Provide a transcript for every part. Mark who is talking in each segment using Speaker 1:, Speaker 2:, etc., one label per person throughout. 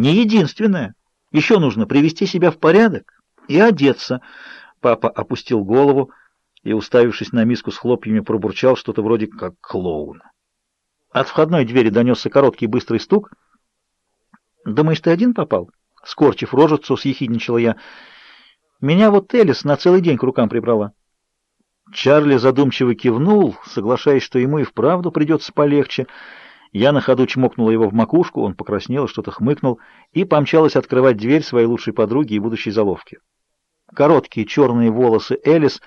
Speaker 1: Не единственное. Еще нужно привести себя в порядок и одеться. Папа опустил голову и, уставившись на миску с хлопьями, пробурчал что-то вроде как клоун. От входной двери донесся короткий быстрый стук. «Думаешь, ты один попал?» Скорчив рожицу, съехидничала я. «Меня вот Элис на целый день к рукам прибрала». Чарли задумчиво кивнул, соглашаясь, что ему и вправду придется полегче. Я на ходу чмокнула его в макушку, он покраснел, что-то хмыкнул, и помчалась открывать дверь своей лучшей подруги и будущей заловки. Короткие черные волосы Элис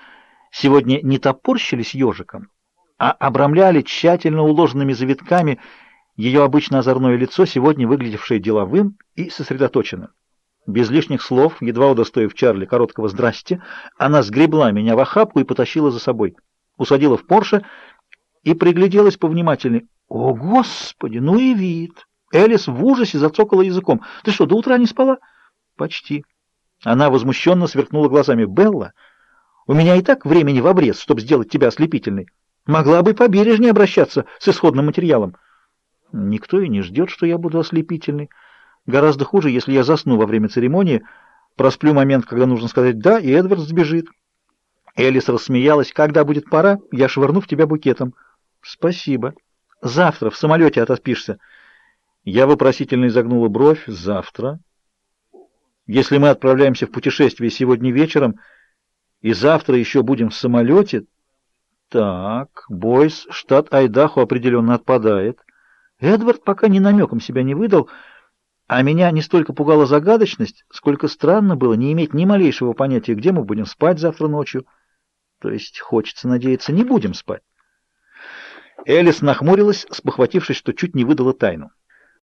Speaker 1: сегодня не топорщились ежиком, а обрамляли тщательно уложенными завитками ее обычно озорное лицо, сегодня выглядевшее деловым и сосредоточенным. Без лишних слов, едва удостоив Чарли короткого «здрасте», она сгребла меня в охапку и потащила за собой. Усадила в Порше и пригляделась повнимательней. «О, Господи, ну и вид!» Элис в ужасе зацокала языком. «Ты что, до утра не спала?» «Почти». Она возмущенно сверкнула глазами. «Белла, у меня и так времени в обрез, чтобы сделать тебя ослепительной. Могла бы побережнее обращаться с исходным материалом». «Никто и не ждет, что я буду ослепительной». Гораздо хуже, если я засну во время церемонии, просплю момент, когда нужно сказать «да», и Эдвард сбежит. Элис рассмеялась. «Когда будет пора, я швырну в тебя букетом». «Спасибо. Завтра в самолете отоспишься». Я вопросительно изогнула бровь. «Завтра?» «Если мы отправляемся в путешествие сегодня вечером, и завтра еще будем в самолете...» «Так, Бойс, штат Айдахо определенно отпадает». Эдвард пока ни намеком себя не выдал, — а меня не столько пугала загадочность, сколько странно было не иметь ни малейшего понятия, где мы будем спать завтра ночью. То есть, хочется надеяться, не будем спать. Элис нахмурилась, спохватившись, что чуть не выдала тайну.